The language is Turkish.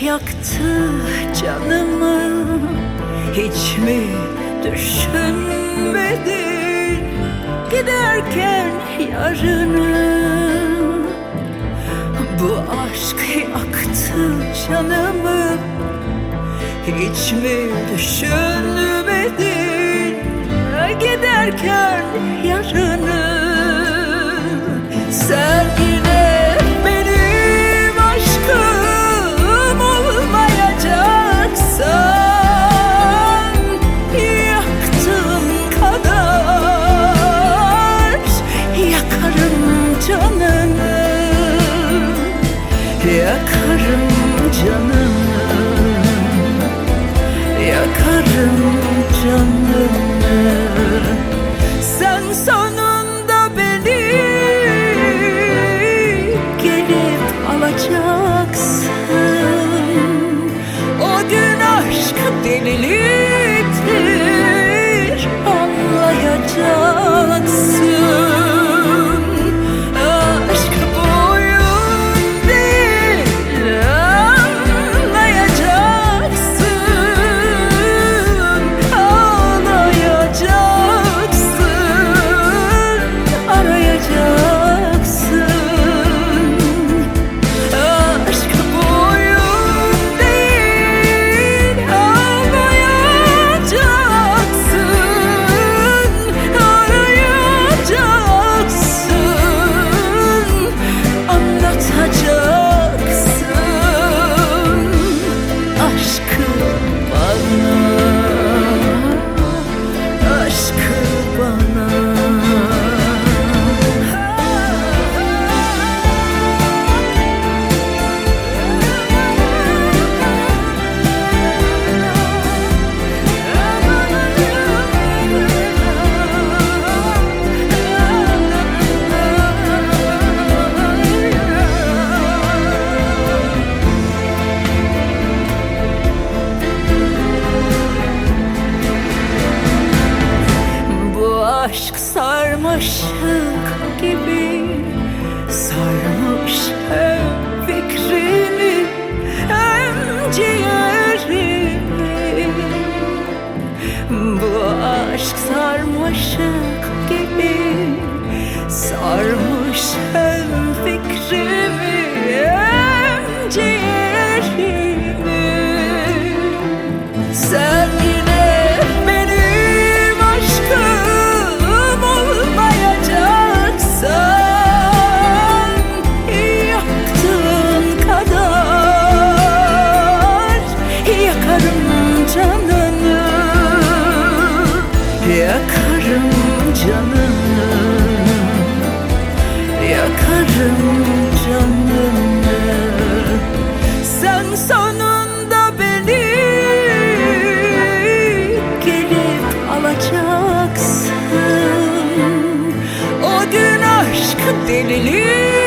yaktı canımı. Hiç mi düşünmedin Giderken yarını? Bu aşk yaktı canımı. Hiç mi düşünmedin Giderken yarını? Sen Canını Sen sonunda beni Gelip O gün aşk deliliktir sarmaşık gibi Sarmış Yakarım canını Yakarım canını. Sen sonunda beni Gelip alacaksın. O gün aşk deliliği